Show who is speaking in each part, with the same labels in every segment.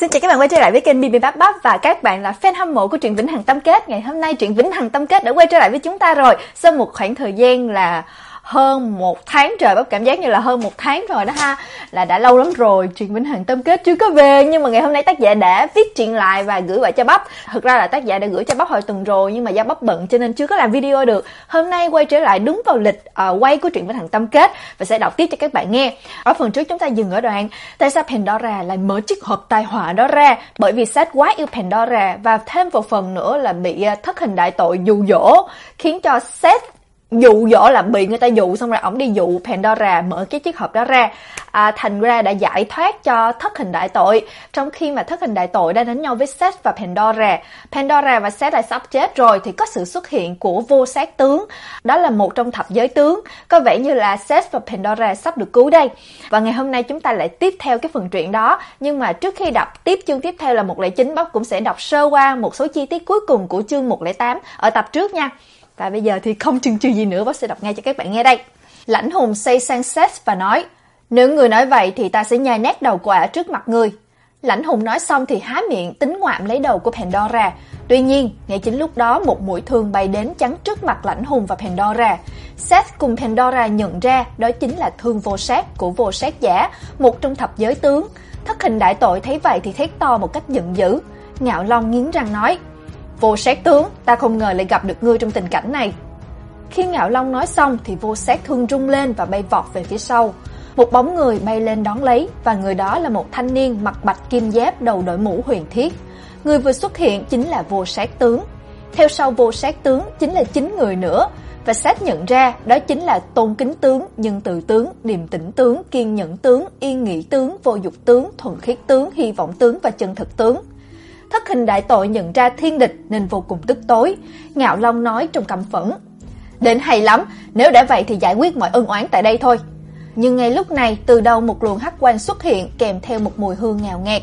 Speaker 1: Xin chào các bạn quay trở lại với kênh BB Bắp Bắp và các bạn là fan hâm mộ của truyện Vĩnh Hằng Tâm Kết. Ngày hôm nay, truyện Vĩnh Hằng Tâm Kết đã quay trở lại với chúng ta rồi sau một khoảng thời gian là hơn một tháng trời bắp cảm giác như là hơn một tháng rồi đó ha là đã lâu lắm rồi truyện vĩnh hằng tâm kết chưa có về nhưng mà ngày hôm nay tác giả đã viết chuyện lại và gửi lại cho bắp thực ra là tác giả đã gửi cho bắp hồi tuần rồi nhưng mà do bắp bận cho nên chưa có làm video được. Hôm nay quay trở lại đúng vào lịch uh, quay của truyện vĩnh hằng tâm kết và sẽ đọc tiếp cho các bạn nghe. Ở phần trước chúng ta dừng ở đoạn tại sao Pandora lại mở chiếc hộp tai họa đó ra? Bởi vì Seth quá yêu Pandora và thêm vào phần nữa là bị ờ, thất hình đại tội dụ dỗ khiến cho Seth dụ dỗ là bị người ta dụ xong rồi ổng đi dụ Pandora mở cái chiếc hộp đó ra. À, thành ra đã giải thoát cho thất hình đại tội. Trong khi mà thất hình đại tội đang đánh nhau với Seth và Pandora Pandora và Seth đã sắp chết rồi thì có sự xuất hiện của vô sát tướng. Đó là một trong thập giới tướng. Có vẻ như là Seth và Pandora sắp được cứu đây. Và ngày hôm nay chúng ta lại tiếp theo cái phần truyện đó. Nhưng mà trước khi đọc tiếp chương tiếp theo là 109 bóc cũng sẽ đọc sơ qua một số chi tiết cuối cùng của chương 108 ở tập trước nha và bây giờ thì không chừng chừ gì nữa, bác sẽ đọc ngay cho các bạn nghe đây. Lãnh hùng xây sang Seth và nói, nếu người nói vậy thì ta sẽ nhai nát đầu quả trước mặt người. Lãnh hùng nói xong thì há miệng tính ngoạm lấy đầu của Pandora. Tuy nhiên, ngay chính lúc đó một mũi thương bay đến chắn trước mặt lãnh hùng và Pandora. Seth cùng Pandora nhận ra đó chính là thương vô sát của vô sát giả, một trong thập giới tướng. Thất hình đại tội thấy vậy thì thét to một cách giận dữ. Ngạo Long nghiến răng nói, Vô sát tướng, ta không ngờ lại gặp được ngươi trong tình cảnh này. Khi Ngạo Long nói xong thì vô sát thương rung lên và bay vọt về phía sau. Một bóng người bay lên đón lấy và người đó là một thanh niên mặc bạch kim giáp đầu đội mũ huyền thiết. Người vừa xuất hiện chính là vô sát tướng. Theo sau vô sát tướng chính là chín người nữa và sát nhận ra đó chính là tôn kính tướng, nhân từ tướng, điềm tĩnh tướng, kiên nhẫn tướng, yên nghĩ tướng, vô dục tướng, thuần khiết tướng, hy vọng tướng và chân thực tướng. Thất hình đại tội nhận ra thiên địch nên vô cùng tức tối. Ngạo Long nói trong căm phẫn. Đến hay lắm, nếu đã vậy thì giải quyết mọi ân oán tại đây thôi. Nhưng ngay lúc này, từ đâu một luồng hắc quang xuất hiện kèm theo một mùi hương ngào ngạt.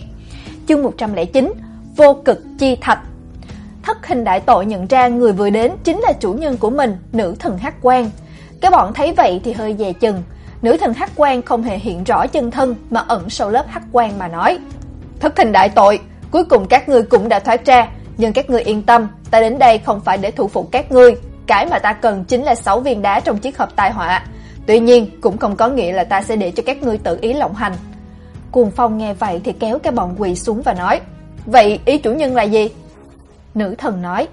Speaker 1: Chương 109, vô cực chi thạch. Thất hình đại tội nhận ra người vừa đến chính là chủ nhân của mình, nữ thần hắc quang. Các bọn thấy vậy thì hơi dè chừng. Nữ thần hắc quang không hề hiện rõ chân thân mà ẩn sau lớp hắc quang mà nói: "Thất hình đại tội, Cuối cùng các ngươi cũng đã thoát ra, nhưng các ngươi yên tâm, ta đến đây không phải để thủ phục các ngươi, cái mà ta cần chính là 6 viên đá trong chiếc hộp tai họa. Tuy nhiên, cũng không có nghĩa là ta sẽ để cho các ngươi tự ý lộng hành. Cuồng Phong nghe vậy thì kéo cái bọn quỳ xuống và nói: "Vậy ý chủ nhân là gì?" Nữ thần nói: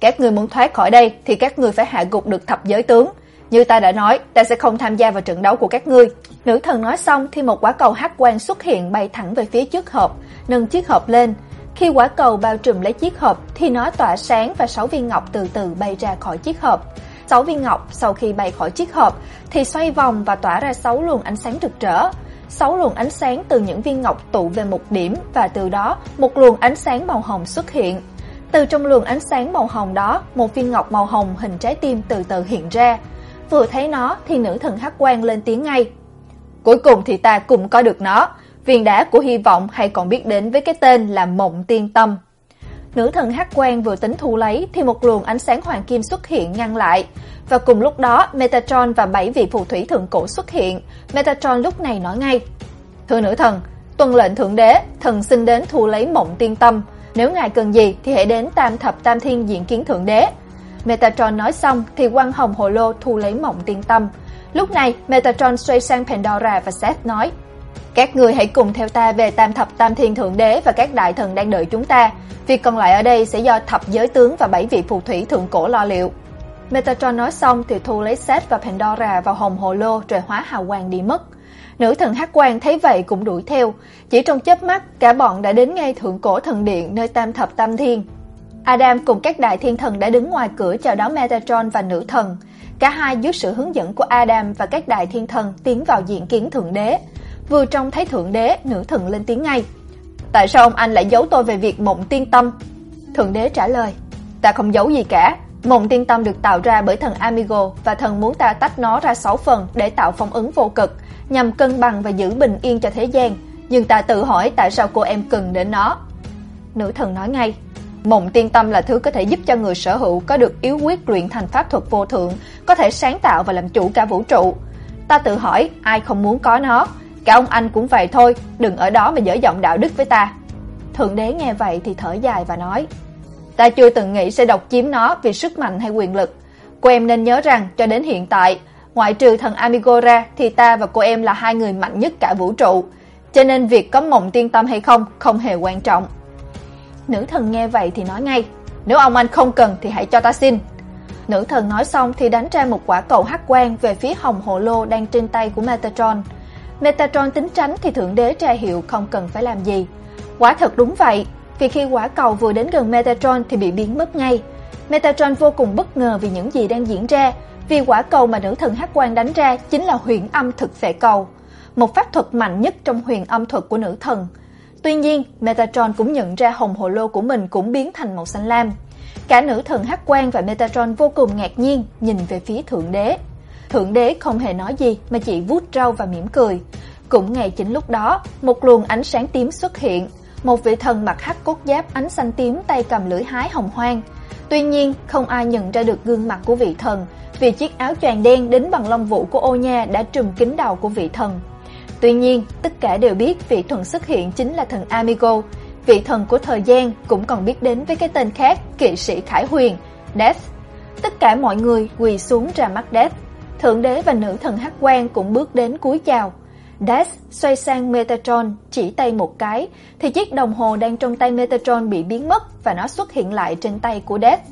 Speaker 1: "Các ngươi muốn thoát khỏi đây thì các ngươi phải hạ gục được thập giới tướng." Như ta đã nói, ta sẽ không tham gia vào trận đấu của các ngươi. Nữ thần nói xong thì một quả cầu hắc quang xuất hiện bay thẳng về phía trước hộp, nâng chiếc hộp lên. Khi quả cầu bao trùm lấy chiếc hộp thì nó tỏa sáng và sáu viên ngọc từ từ bay ra khỏi chiếc hộp. Sáu viên ngọc sau khi bay khỏi chiếc hộp thì xoay vòng và tỏa ra sáu luồng ánh sáng rực rỡ. Sáu luồng ánh sáng từ những viên ngọc tụ về một điểm và từ đó một luồng ánh sáng màu hồng xuất hiện. Từ trong luồng ánh sáng màu hồng đó, một viên ngọc màu hồng hình trái tim từ từ hiện ra. Vừa thấy nó thì nữ thần hắc quang lên tiếng ngay. Cuối cùng thì ta cũng có được nó, viên đá của hy vọng hay còn biết đến với cái tên là Mộng Tiên Tâm. Nữ thần hắc quang vừa tính thu lấy thì một luồng ánh sáng hoàng kim xuất hiện ngăn lại. Và cùng lúc đó, Metatron và bảy vị phù thủy thượng cổ xuất hiện. Metatron lúc này nói ngay: "Thưa nữ thần, tuân lệnh thượng đế, thần xin đến thu lấy Mộng Tiên Tâm, nếu ngài cần gì thì hãy đến Tam thập Tam thiên diện kiến thượng đế." Metatron nói xong thì quang hồng hồ lô thu lấy mộng tiên tâm. Lúc này, Metatron xoay sang Pandora và Seth nói: "Các ngươi hãy cùng theo ta về Tam thập Tam thiên thượng đế và các đại thần đang đợi chúng ta. Việc còn lại ở đây sẽ do thập giới tướng và bảy vị phù thủy thượng cổ lo liệu." Metatron nói xong thì thu lấy Seth và Pandora vào hồng hồ lô rồi hóa hào quang đi mất. Nữ thần Hắc Quang thấy vậy cũng đuổi theo, chỉ trong chớp mắt cả bọn đã đến ngay thượng cổ thần điện nơi Tam thập Tam thiên. Adam cùng các đại thiên thần đã đứng ngoài cửa chào đón Metatron và nữ thần. Cả hai dưới sự hướng dẫn của Adam và các đại thiên thần tiến vào diện kiến thượng đế. Vừa trông thấy thượng đế, nữ thần lên tiếng ngay. Tại sao ông anh lại giấu tôi về việc mộng tiên tâm? Thượng đế trả lời. Ta không giấu gì cả. Mộng tiên tâm được tạo ra bởi thần Amigo và thần muốn ta tách nó ra 6 phần để tạo phong ấn vô cực, nhằm cân bằng và giữ bình yên cho thế gian. Nhưng ta tự hỏi tại sao cô em cần đến nó. Nữ thần nói ngay. Mộng tiên tâm là thứ có thể giúp cho người sở hữu có được yếu quyết luyện thành pháp thuật vô thượng, có thể sáng tạo và làm chủ cả vũ trụ. Ta tự hỏi, ai không muốn có nó? Cả ông anh cũng vậy thôi, đừng ở đó mà dở giọng đạo đức với ta. Thượng đế nghe vậy thì thở dài và nói: "Ta chưa từng nghĩ sẽ độc chiếm nó vì sức mạnh hay quyền lực. Cô em nên nhớ rằng cho đến hiện tại, ngoại trừ thần Amigo ra thì ta và cô em là hai người mạnh nhất cả vũ trụ, cho nên việc có mộng tiên tâm hay không không hề quan trọng." Nữ thần nghe vậy thì nói ngay: "Nếu ông anh không cần thì hãy cho ta xin." Nữ thần nói xong thì đánh ra một quả cầu hắc quang về phía hồng hồ lô đang trên tay của Metatron. Metatron tính tránh thì thượng đế tra hiệu không cần phải làm gì. Quả thật đúng vậy, vì khi quả cầu vừa đến gần Metatron thì bị biến mất ngay. Metatron vô cùng bất ngờ vì những gì đang diễn ra, vì quả cầu mà nữ thần hắc quang đánh ra chính là huyền âm thực thể cầu, một pháp thuật mạnh nhất trong huyền âm thuật của nữ thần. Tuy nhiên, Metatron cũng nhận ra hồng hồ lô của mình cũng biến thành màu xanh lam. Cả nữ thần Hắc Quan và Metatron vô cùng ngạc nhiên nhìn về phía thượng đế. Thượng đế không hề nói gì mà chỉ vuốt râu và mỉm cười. Cũng ngay chính lúc đó, một luồng ánh sáng tím xuất hiện, một vị thần mặc hắc cốt giáp ánh xanh tím tay cầm lưỡi hái hồng hoang. Tuy nhiên, không ai nhận ra được gương mặt của vị thần, vì chiếc áo choàng đen đến bằng lông vũ của ô nha đã trùm kín đầu của vị thần. Tuy nhiên, tất cả đều biết vị thần xuất hiện chính là thần Amigo, vị thần của thời gian cũng còn biết đến với cái tên khác, kỵ sĩ Khải Huyền, Death. Tất cả mọi người quỳ xuống ra mắt Death. Thượng đế và nữ thần Hắc Quan cũng bước đến cúi chào. Death xoay sang Metatron, chỉ tay một cái, thì chiếc đồng hồ đang trong tay Metatron bị biến mất và nó xuất hiện lại trên tay của Death.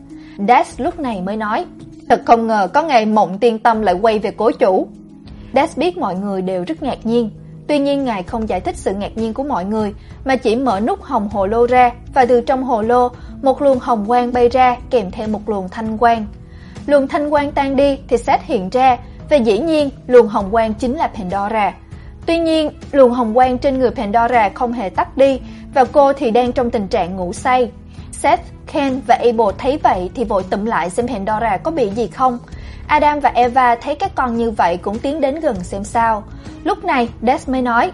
Speaker 1: Death lúc này mới nói, thật không ngờ có ngày mộng tiên tâm lại quay về cố chủ. Death biết mọi người đều rất ngạc nhiên, Tuy nhiên ngài không giải thích sự ngạc nhiên của mọi người, mà chỉ mở nút hồng hồ lô ra và từ trong hồ lô, một luồng hồng quang bay ra kèm theo một luồng thanh quang. Luồng thanh quang tan đi thì Seth hiện ra, và dĩ nhiên luồng hồng quang chính là Pandora. Tuy nhiên, luồng hồng quang trên người Pandora không hề tắt đi và cô thì đang trong tình trạng ngủ say. Seth, Ken và Abel thấy vậy thì vội tụm lại xem Pandora có bị gì không. Adam và Eva thấy các con như vậy cũng tiến đến gần xem sao. Lúc này, Des mới nói,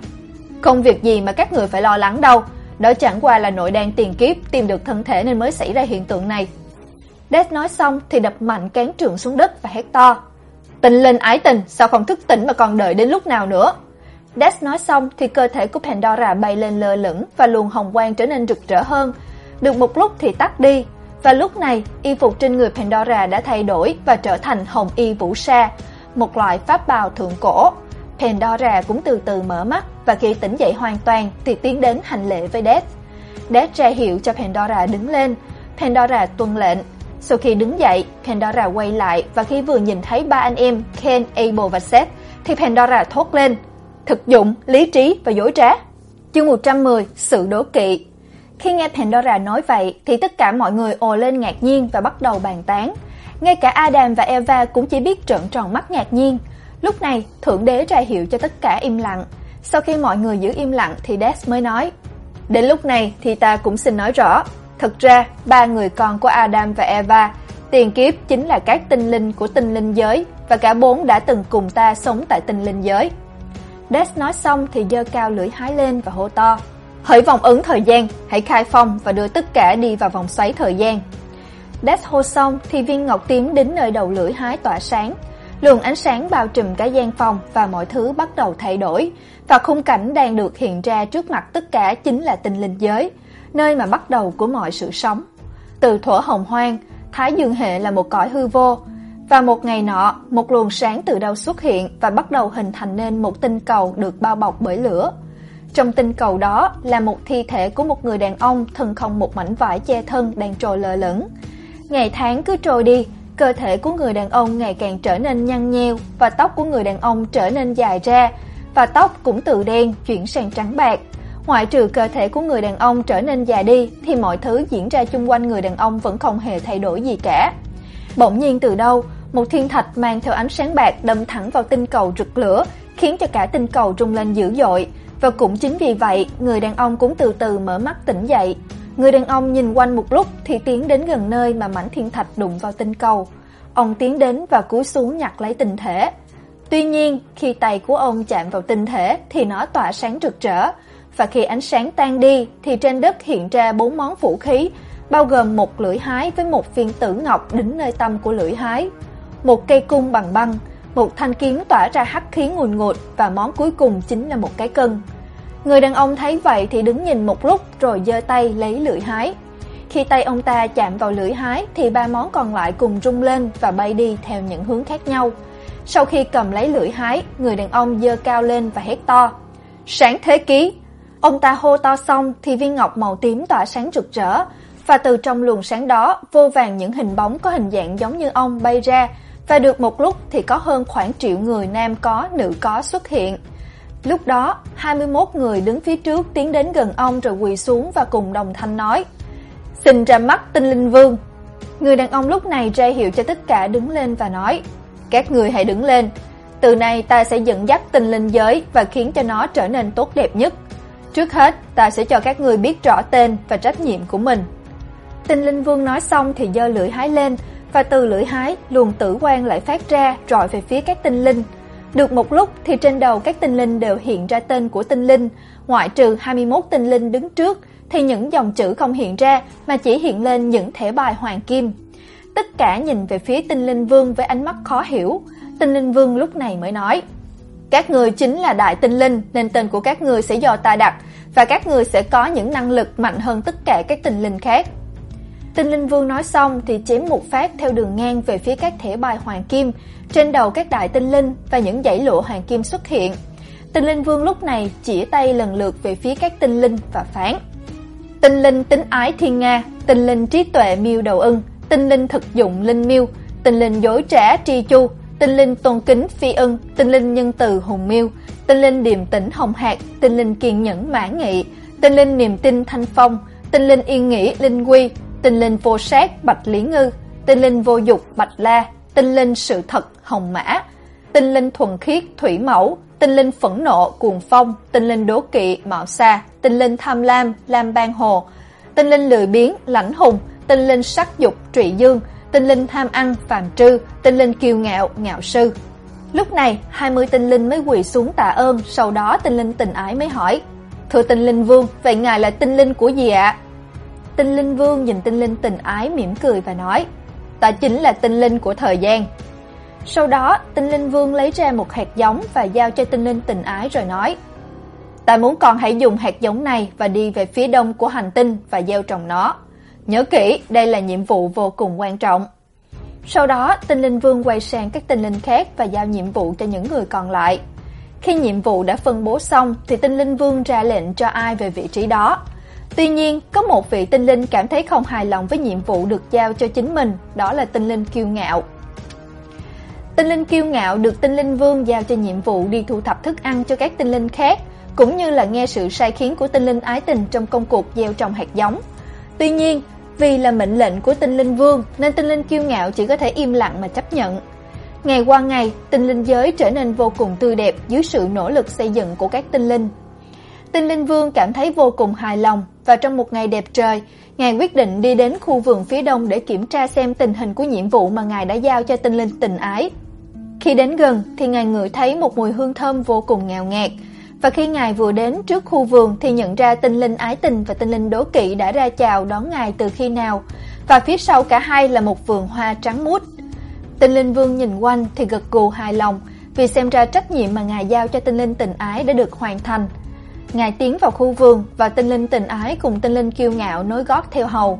Speaker 1: không việc gì mà các người phải lo lắng đâu, đó chẳng qua là nội đan tiền kiếp tìm được thân thể nên mới xảy ra hiện tượng này. Des nói xong thì đập mạnh cán trường xuống đất và hét to. Tình linh ái tình, sao không thức tỉnh mà còn đợi đến lúc nào nữa? Des nói xong thì cơ thể của Pandora bay lên lơ lửng và luồng hồng quang trở nên rực rỡ hơn. Được một lúc thì tắt đi, và lúc này y phục trên người Pandora đã thay đổi và trở thành hồng y vũ sa, một loại pháp bào thượng cổ. Pandora cũng từ từ mở mắt và khi tỉnh dậy hoàn toàn thì tiến đến hành lễ với Death. Death ra hiệu cho Pandora đứng lên. Pandora tuân lệnh. Sau khi đứng dậy, Pandora quay lại và khi vừa nhìn thấy ba anh em Ken, Abel và Seth thì Pandora thốt lên. Thực dụng, lý trí và dối trá. Chương 110, sự đố kỵ. Khi nghe Pandora nói vậy thì tất cả mọi người ồ lên ngạc nhiên và bắt đầu bàn tán. Ngay cả Adam và Eva cũng chỉ biết trợn tròn mắt ngạc nhiên. Lúc này, Thượng Đế ra hiệu cho tất cả im lặng. Sau khi mọi người giữ im lặng thì Des mới nói, Đến lúc này thì ta cũng xin nói rõ, thật ra ba người con của Adam và Eva, tiền kiếp chính là các tinh linh của tinh linh giới và cả bốn đã từng cùng ta sống tại tinh linh giới. Des nói xong thì giơ cao lưỡi hái lên và hô to, Hỡi vòng ứng thời gian, hãy khai phong và đưa tất cả đi vào vòng xoáy thời gian. Des hô xong thì viên ngọc tím đến nơi đầu lưỡi hái tỏa sáng, Luồng ánh sáng bao trùm cả gian phòng và mọi thứ bắt đầu thay đổi, và khung cảnh đang được hiện ra trước mặt tất cả chính là tinh linh giới, nơi mà bắt đầu của mọi sự sống. Từ thuở hồng hoang, Thái Dương hệ là một cõi hư vô, và một ngày nọ, một luồng sáng từ đâu xuất hiện và bắt đầu hình thành nên một tinh cầu được bao bọc bởi lửa. Trong tinh cầu đó là một thi thể của một người đàn ông thân không một mảnh vải che thân đang trôi lơ lửng. Ngày tháng cứ trôi đi, cơ thể của người đàn ông ngày càng trở nên nhăn nheo và tóc của người đàn ông trở nên dài ra và tóc cũng từ đen chuyển sang trắng bạc. Ngoại trừ cơ thể của người đàn ông trở nên già đi thì mọi thứ diễn ra xung quanh người đàn ông vẫn không hề thay đổi gì cả. Bỗng nhiên từ đâu, một thiên thạch mang theo ánh sáng bạc đâm thẳng vào tinh cầu rực lửa, khiến cho cả tinh cầu rung lên dữ dội, và cũng chính vì vậy, người đàn ông cũng từ từ mở mắt tỉnh dậy. Người đàn ông nhìn quanh một lúc thì tiến đến gần nơi mà mảnh thiên thạch đụng vào tinh cầu. Ông tiến đến và cúi xuống nhặt lấy tinh thể. Tuy nhiên, khi tay của ông chạm vào tinh thể thì nó tỏa sáng rực rỡ, và khi ánh sáng tan đi thì trên đất hiện ra bốn món vũ khí, bao gồm một lưỡi hái với một viên tử ngọc đính nơi tâm của lưỡi hái, một cây cung bằng băng, một thanh kiếm tỏa ra hắc khí ngùn ngụt và món cuối cùng chính là một cái cân. Người đàn ông thấy vậy thì đứng nhìn một lúc rồi giơ tay lấy lưỡi hái. Khi tay ông ta chạm vào lưỡi hái thì ba món còn lại cùng rung lên và bay đi theo những hướng khác nhau. Sau khi cầm lấy lưỡi hái, người đàn ông giơ cao lên và hét to: "Sáng thế ký!" Ông ta hô to xong thì viên ngọc màu tím tỏa sáng rực rỡ, và từ trong luồng sáng đó, vô vàng những hình bóng có hình dạng giống như ông bay ra, và được một lúc thì có hơn khoảng triệu người nam có, nữ có xuất hiện. Lúc đó, 21 người đứng phía trước tiến đến gần ông rồi quỳ xuống và cùng đồng thanh nói: "Xin ra mắt Tinh Linh Vương." Người đàn ông lúc này ra hiệu cho tất cả đứng lên và nói: "Các người hãy đứng lên, từ nay ta sẽ dẫn dắt tinh linh giới và khiến cho nó trở nên tốt đẹp nhất. Trước hết, ta sẽ cho các người biết rõ tên và trách nhiệm của mình." Tinh Linh Vương nói xong thì giơ lưỡi hái lên, và từ lưỡi hái, luồng tử quang lại phát ra rọi về phía các tinh linh. Được một lúc thì trên đầu các tinh linh đều hiện ra tên của tinh linh, ngoại trừ 21 tinh linh đứng trước thì những dòng chữ không hiện ra mà chỉ hiện lên những thẻ bài hoàng kim. Tất cả nhìn về phía Tinh Linh Vương với ánh mắt khó hiểu. Tinh Linh Vương lúc này mới nói: "Các người chính là đại tinh linh nên tên của các người sẽ do ta đặt và các người sẽ có những năng lực mạnh hơn tất cả các tinh linh khác." Tinh Linh Vương nói xong thì chém một phát theo đường ngang về phía các thẻ bài hoàng kim, trên đầu các đại tinh linh và những dãy lụa hoàng kim xuất hiện. Tinh Linh Vương lúc này chỉ tay lần lượt về phía các tinh linh và phán: Tinh linh tính ái thiên nga, tinh linh trí tuệ miêu đầu ưng, tinh linh thực dụng linh miêu, tinh linh dối trá tri chu, tinh linh tôn kính phi ưng, tinh linh nhân từ hùng miêu, tinh linh điềm tĩnh hồng hạc, tinh linh kiên nhẫn mã nghị, tinh linh niềm tin thanh phong, tinh linh yên Nghĩ linh quy, tinh linh vô sát bạch lý ngư, tinh linh vô dục bạch la, tinh linh sự thật hồng mã, tinh linh thuần khiết thủy mẫu, tinh linh phẫn nộ cuồng phong, tinh linh đố kỵ mạo sa, tinh linh tham lam lam ban hồ, tinh linh lười biếng lãnh hùng, tinh linh sắc dục trụy dương, tinh linh tham ăn phàm trư, tinh linh kiêu ngạo ngạo sư. Lúc này, 20 tinh linh mới quỳ xuống tạ ơn, sau đó tinh linh tình ái mới hỏi: "Thưa tinh linh vương, vậy ngài là tinh linh của gì ạ?" Tinh linh vương nhìn tinh linh tình ái mỉm cười và nói: "Ta chính là tinh linh của thời gian." Sau đó, tinh linh vương lấy ra một hạt giống và giao cho tinh linh tình ái rồi nói: "Ta muốn con hãy dùng hạt giống này và đi về phía đông của hành tinh và gieo trồng nó." Nhớ kỹ, đây là nhiệm vụ vô cùng quan trọng. Sau đó, Tinh Linh Vương quay sang các tinh linh khác và giao nhiệm vụ cho những người còn lại. Khi nhiệm vụ đã phân bố xong thì Tinh Linh Vương ra lệnh cho ai về vị trí đó. Tuy nhiên, có một vị tinh linh cảm thấy không hài lòng với nhiệm vụ được giao cho chính mình, đó là tinh linh kiêu ngạo. Tinh linh kiêu ngạo được Tinh Linh Vương giao cho nhiệm vụ đi thu thập thức ăn cho các tinh linh khác, cũng như là nghe sự sai khiến của tinh linh ái tình trong công cuộc gieo trồng hạt giống. Tuy nhiên, vì là mệnh lệnh của tinh linh vương nên tinh linh kiêu ngạo chỉ có thể im lặng mà chấp nhận. Ngày qua ngày, tinh linh giới trở nên vô cùng tươi đẹp dưới sự nỗ lực xây dựng của các tinh linh. Tinh linh vương cảm thấy vô cùng hài lòng và trong một ngày đẹp trời, ngài quyết định đi đến khu vườn phía đông để kiểm tra xem tình hình của nhiệm vụ mà ngài đã giao cho tinh linh tình ái. Khi đến gần thì ngài ngửi thấy một mùi hương thơm vô cùng ngào ngạt, và khi ngài vừa đến trước khu vườn thì nhận ra tinh linh ái tình và tinh linh đố kỵ đã ra chào đón ngài từ khi nào, và phía sau cả hai là một vườn hoa trắng muốt. Tinh linh vương nhìn quanh thì gật gù hài lòng, vì xem ra trách nhiệm mà ngài giao cho tinh linh tình ái đã được hoàn thành. Ngài tiến vào khu vườn và tinh linh tình ái cùng tinh linh kiêu ngạo nối gót theo hầu.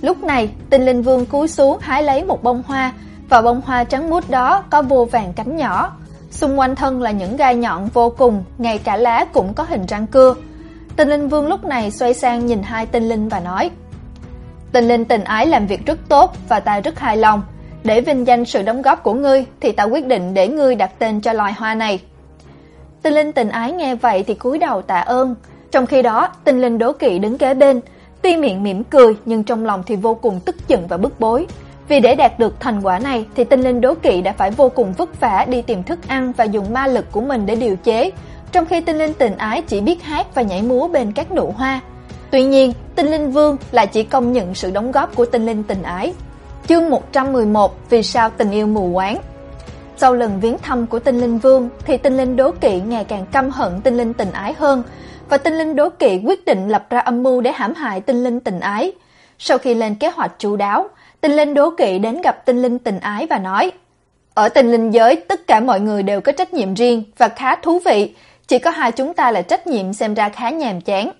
Speaker 1: Lúc này, tinh linh vương cúi xuống hái lấy một bông hoa, và bông hoa trắng muốt đó có vô vàng cánh nhỏ, Xung quanh thân là những gai nhọn vô cùng, ngay cả lá cũng có hình răng cưa. Tinh Linh Vương lúc này xoay sang nhìn hai tinh linh và nói: "Tinh linh tình ái làm việc rất tốt và ta rất hài lòng, để vinh danh sự đóng góp của ngươi thì ta quyết định để ngươi đặt tên cho loài hoa này." Tinh linh tình ái nghe vậy thì cúi đầu tạ ơn, trong khi đó, Tinh linh đố kỵ đứng kế bên, tuy miệng mỉm cười nhưng trong lòng thì vô cùng tức giận và bức bối. Vì để đạt được thành quả này thì tinh linh đố kỵ đã phải vô cùng vất vả đi tìm thức ăn và dùng ma lực của mình để điều chế, trong khi tinh linh tình ái chỉ biết hát và nhảy múa bên các nụ hoa. Tuy nhiên, tinh linh vương lại chỉ công nhận sự đóng góp của tinh linh tình ái. Chương 111: Vì sao tình yêu mù quáng? Sau lần viếng thăm của tinh linh vương thì tinh linh đố kỵ ngày càng căm hận tinh linh tình ái hơn, và tinh linh đố kỵ quyết định lập ra âm mưu để hãm hại tinh linh tình ái. Sau khi lên kế hoạch chu đáo, Tinh linh đố kỵ đến gặp tinh linh tình ái và nói: "Ở tinh linh giới, tất cả mọi người đều có trách nhiệm riêng và khá thú vị, chỉ có hai chúng ta là trách nhiệm xem ra khá nhàm chán.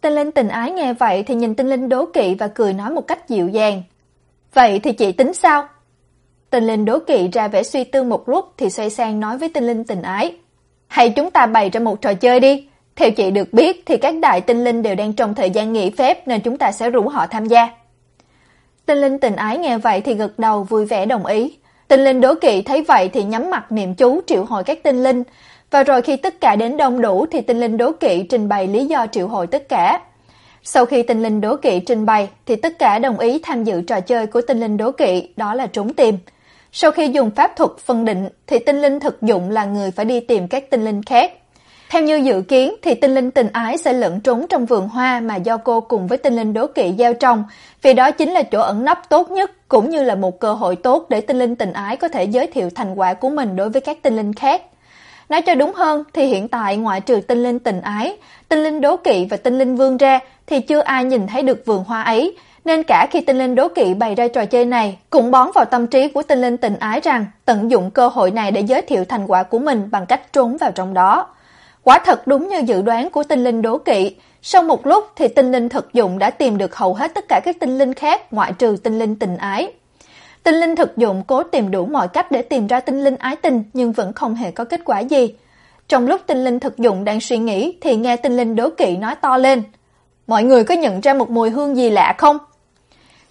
Speaker 1: Tinh Linh tình ái nghe vậy thì nhìn Tinh Linh đố kỵ và cười nói một cách dịu dàng. Vậy thì chị tính sao? Tinh Linh đố kỵ ra vẻ suy tư một lúc thì xoay sang nói với Tinh Linh tình ái. Hay chúng ta bày ra một trò chơi đi. Theo chị được biết thì các đại tinh linh đều đang trong thời gian nghỉ phép nên chúng ta sẽ rủ họ tham gia. Tinh Linh tình ái nghe vậy thì gật đầu vui vẻ đồng ý. Tinh Linh đố kỵ thấy vậy thì nhắm mặt niệm chú triệu hồi các tinh linh, và rồi khi tất cả đến đông đủ thì tinh linh đố kỵ trình bày lý do triệu hồi tất cả. Sau khi tinh linh đố kỵ trình bày thì tất cả đồng ý tham dự trò chơi của tinh linh đố kỵ, đó là trốn tìm. Sau khi dùng pháp thuật phân định thì tinh linh thực dụng là người phải đi tìm các tinh linh khác. Theo như dự kiến thì tinh linh tình ái sẽ lẫn trốn trong vườn hoa mà do cô cùng với tinh linh đố kỵ gieo trồng, vì đó chính là chỗ ẩn nấp tốt nhất cũng như là một cơ hội tốt để tinh linh tình ái có thể giới thiệu thành quả của mình đối với các tinh linh khác. Nói cho đúng hơn thì hiện tại ngoại trừ tinh linh tình ái, tinh linh đố kỵ và tinh linh vương ra thì chưa ai nhìn thấy được vườn hoa ấy, nên cả khi tinh linh đố kỵ bày ra trò chơi này cũng bón vào tâm trí của tinh linh tình ái rằng tận dụng cơ hội này để giới thiệu thành quả của mình bằng cách trốn vào trong đó. Quả thật đúng như dự đoán của tinh linh đố kỵ, sau một lúc thì tinh linh thực dụng đã tìm được hầu hết tất cả các tinh linh khác ngoại trừ tinh linh tình ái. Tinh linh thực dụng cố tìm đủ mọi cách để tìm ra tinh linh ái tình nhưng vẫn không hề có kết quả gì. Trong lúc tinh linh thực dụng đang suy nghĩ thì nghe tinh linh đố kỵ nói to lên. Mọi người có nhận ra một mùi hương gì lạ không?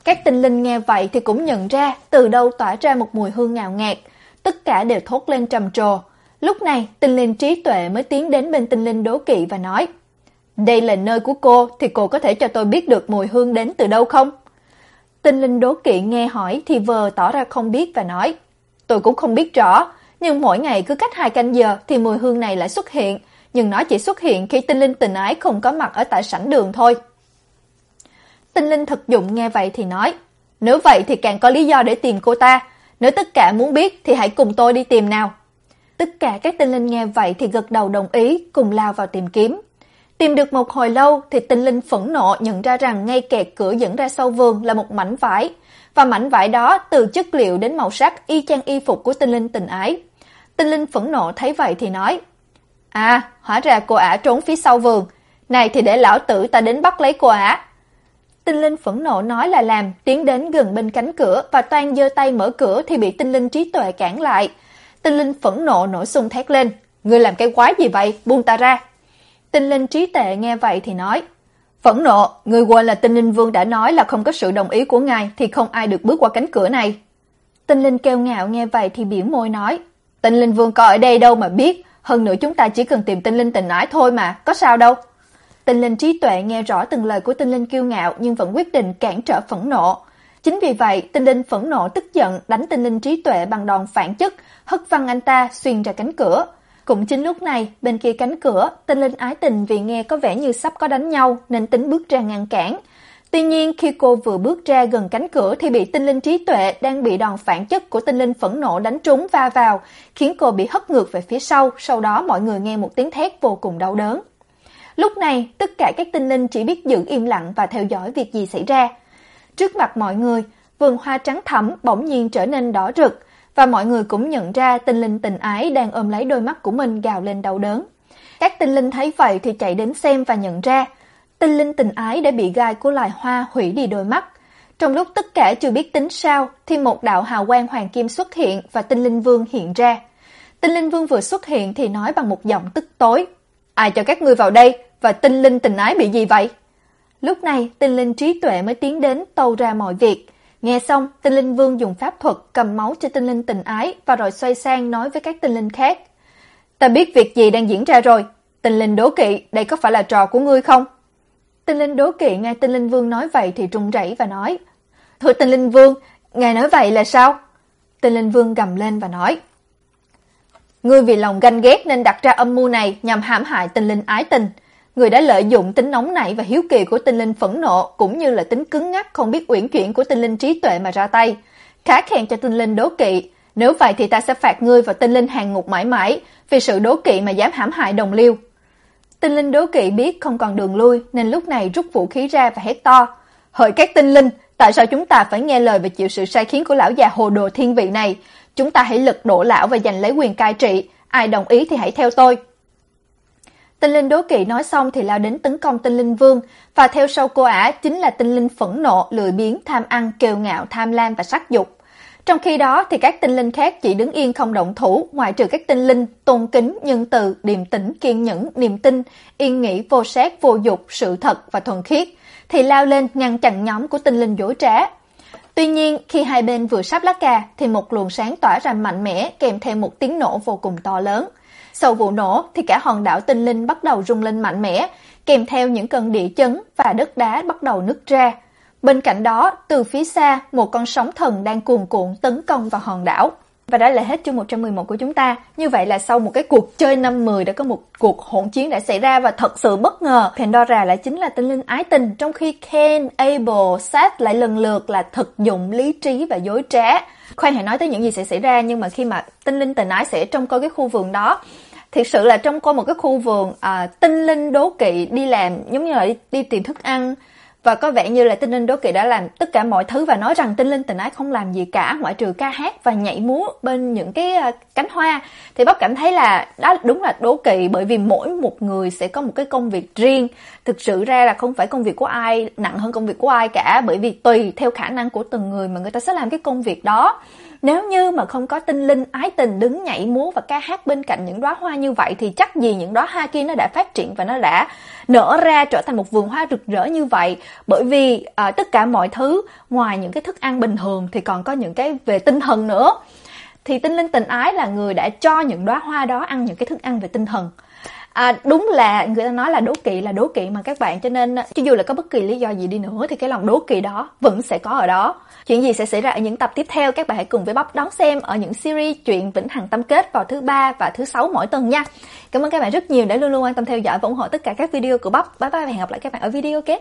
Speaker 1: Các tinh linh nghe vậy thì cũng nhận ra từ đâu tỏa ra một mùi hương ngào ngạt. Tất cả đều thốt lên trầm trồ. Lúc này, tinh linh trí tuệ mới tiến đến bên tinh linh đố kỵ và nói, Đây là nơi của cô, thì cô có thể cho tôi biết được mùi hương đến từ đâu không? Tinh linh đố kỵ nghe hỏi thì vờ tỏ ra không biết và nói, Tôi cũng không biết rõ, nhưng mỗi ngày cứ cách hai canh giờ thì mùi hương này lại xuất hiện, nhưng nó chỉ xuất hiện khi tinh linh tình ái không có mặt ở tại sảnh đường thôi. Tinh linh thực dụng nghe vậy thì nói Nếu vậy thì càng có lý do để tìm cô ta Nếu tất cả muốn biết thì hãy cùng tôi đi tìm nào Tất cả các tinh linh nghe vậy thì gật đầu đồng ý, cùng lao vào tìm kiếm. Tìm được một hồi lâu thì tinh linh phẫn nộ nhận ra rằng ngay kẹt cửa dẫn ra sau vườn là một mảnh vải, và mảnh vải đó từ chất liệu đến màu sắc y chang y phục của tinh linh tình ái. Tinh linh phẫn nộ thấy vậy thì nói: "À, hóa ra cô ả trốn phía sau vườn, này thì để lão tử ta đến bắt lấy cô ả." Tinh linh phẫn nộ nói là làm, tiến đến gần bên cánh cửa và toan giơ tay mở cửa thì bị tinh linh trí tuệ cản lại. Tinh linh phẫn nộ nổi xung thét lên, "Ngươi làm cái quái gì vậy, buông ta ra." Tinh linh trí tệ nghe vậy thì nói, "Phẫn nộ, ngươi quên là Tinh linh vương đã nói là không có sự đồng ý của ngài thì không ai được bước qua cánh cửa này." Tinh linh kêu ngạo nghe vậy thì biểu môi nói, "Tinh linh vương có ở đây đâu mà biết, hơn nữa chúng ta chỉ cần tìm tinh linh tình ái thôi mà, có sao đâu." Tinh linh trí tuệ nghe rõ từng lời của tinh linh kiêu ngạo nhưng vẫn quyết định cản trở phẫn nộ. Chính vì vậy, tinh linh phẫn nộ tức giận đánh tinh linh trí tuệ bằng đòn phản chức, hất văng anh ta xuyên ra cánh cửa. Cũng chính lúc này, bên kia cánh cửa, tinh linh ái tình vì nghe có vẻ như sắp có đánh nhau nên tính bước ra ngăn cản. Tuy nhiên khi cô vừa bước ra gần cánh cửa thì bị tinh linh trí tuệ đang bị đòn phản chất của tinh linh phẫn nộ đánh trúng va vào, khiến cô bị hất ngược về phía sau, sau đó mọi người nghe một tiếng thét vô cùng đau đớn. Lúc này, tất cả các tinh linh chỉ biết giữ im lặng và theo dõi việc gì xảy ra. Trước mặt mọi người, vườn hoa trắng thẫm bỗng nhiên trở nên đỏ rực, và mọi người cũng nhận ra tinh linh tình ái đang ôm lấy đôi mắt của mình gào lên đau đớn. Các tinh linh thấy vậy thì chạy đến xem và nhận ra, tinh linh tình ái đã bị gai của loài hoa hủy đi đôi mắt. Trong lúc tất cả chưa biết tính sao thì một đạo hào quang hoàng kim xuất hiện và tinh linh vương hiện ra. Tinh linh vương vừa xuất hiện thì nói bằng một giọng tức tối. Ai cho các ngươi vào đây và tinh linh tình ái bị gì vậy? Lúc này tinh linh trí tuệ mới tiến đến tâu ra mọi việc. Nghe xong, tinh linh vương dùng pháp thuật cầm máu cho tinh linh tình ái và rồi xoay sang nói với các tinh linh khác. Ta biết việc gì đang diễn ra rồi. Tinh linh đố kỵ, đây có phải là trò của ngươi không? Tinh linh đố kỵ nghe tinh linh vương nói vậy thì run rẩy và nói. Thưa tinh linh vương, ngài nói vậy là sao? Tinh linh vương gầm lên và nói. Ngươi vì lòng ganh ghét nên đặt ra âm mưu này nhằm hãm hại tinh linh ái tình người đã lợi dụng tính nóng nảy và hiếu kỳ của tinh linh phẫn nộ cũng như là tính cứng ngắc không biết uyển chuyển của tinh linh trí tuệ mà ra tay. Khá khen cho tinh linh đố kỵ, nếu vậy thì ta sẽ phạt ngươi và tinh linh hàng ngục mãi mãi vì sự đố kỵ mà dám hãm hại đồng liêu. Tinh linh đố kỵ biết không còn đường lui nên lúc này rút vũ khí ra và hét to. Hỡi các tinh linh, tại sao chúng ta phải nghe lời và chịu sự sai khiến của lão già hồ đồ thiên vị này? Chúng ta hãy lật đổ lão và giành lấy quyền cai trị, ai đồng ý thì hãy theo tôi. Tinh linh đố kỵ nói xong thì lao đến tấn công tinh linh vương, và theo sau cô ả chính là tinh linh phẫn nộ, lười biếng, tham ăn, kiêu ngạo, tham lam và sắc dục. Trong khi đó thì các tinh linh khác chỉ đứng yên không động thủ, ngoại trừ các tinh linh tôn kính, nhân từ, điềm tĩnh, kiên nhẫn, niềm tin, yên nghĩ, vô sát, vô dục, sự thật và thuần khiết, thì lao lên ngăn chặn nhóm của tinh linh dối trá. Tuy nhiên, khi hai bên vừa sắp lá cà thì một luồng sáng tỏa ra mạnh mẽ kèm theo một tiếng nổ vô cùng to lớn. Sau vụ nổ thì cả hòn đảo tinh linh bắt đầu rung lên mạnh mẽ, kèm theo những cơn địa chấn và đất đá bắt đầu nứt ra. Bên cạnh đó, từ phía xa, một con sóng thần đang cuồn cuộn tấn công vào hòn đảo. Và đó là hết chương 111 của chúng ta. Như vậy là sau một cái cuộc chơi năm 10 đã có một cuộc hỗn chiến đã xảy ra và thật sự bất ngờ. Pandora lại chính là tinh linh ái tình, trong khi Ken, Abel, Seth lại lần lượt là thực dụng, lý trí và dối trá. Khoan hãy nói tới những gì sẽ xảy ra nhưng mà khi mà tinh linh tình ái sẽ trông coi cái khu vườn đó thiệt sự là trong có một cái khu vườn à, tinh linh đố kỵ đi làm giống như là đi, đi tìm thức ăn. Và có vẻ như là tinh linh đố kỵ đã làm tất cả mọi thứ và nói rằng tinh linh tình ái không làm gì cả ngoại trừ ca hát và nhảy múa bên những cái à, cánh hoa. Thì bác cảm thấy là đó đúng là đố kỵ bởi vì mỗi một người sẽ có một cái công việc riêng. Thực sự ra là không phải công việc của ai nặng hơn công việc của ai cả bởi vì tùy theo khả năng của từng người mà người ta sẽ làm cái công việc đó nếu như mà không có tinh linh ái tình đứng nhảy múa và ca hát bên cạnh những đóa hoa như vậy thì chắc gì những đóa hoa kia nó đã phát triển và nó đã nở ra trở thành một vườn hoa rực rỡ như vậy. Bởi vì à, tất cả mọi thứ ngoài những cái thức ăn bình thường thì còn có những cái về tinh thần nữa. Thì tinh linh tình ái là người đã cho những đóa hoa đó ăn những cái thức ăn về tinh thần. À, đúng là người ta nói là đố kỵ là đố kỵ mà các bạn cho nên cho dù là có bất kỳ lý do gì đi nữa thì cái lòng đố kỵ đó vẫn sẽ có ở đó. Chuyện gì sẽ xảy ra ở những tập tiếp theo các bạn hãy cùng với Bắp đón xem ở những series chuyện Vĩnh Hằng Tâm Kết vào thứ ba và thứ sáu mỗi tuần nha. Cảm ơn các bạn rất nhiều đã luôn luôn quan tâm theo dõi và ủng hộ tất cả các video của Bắp. Bye bye và hẹn gặp lại các bạn ở video kế.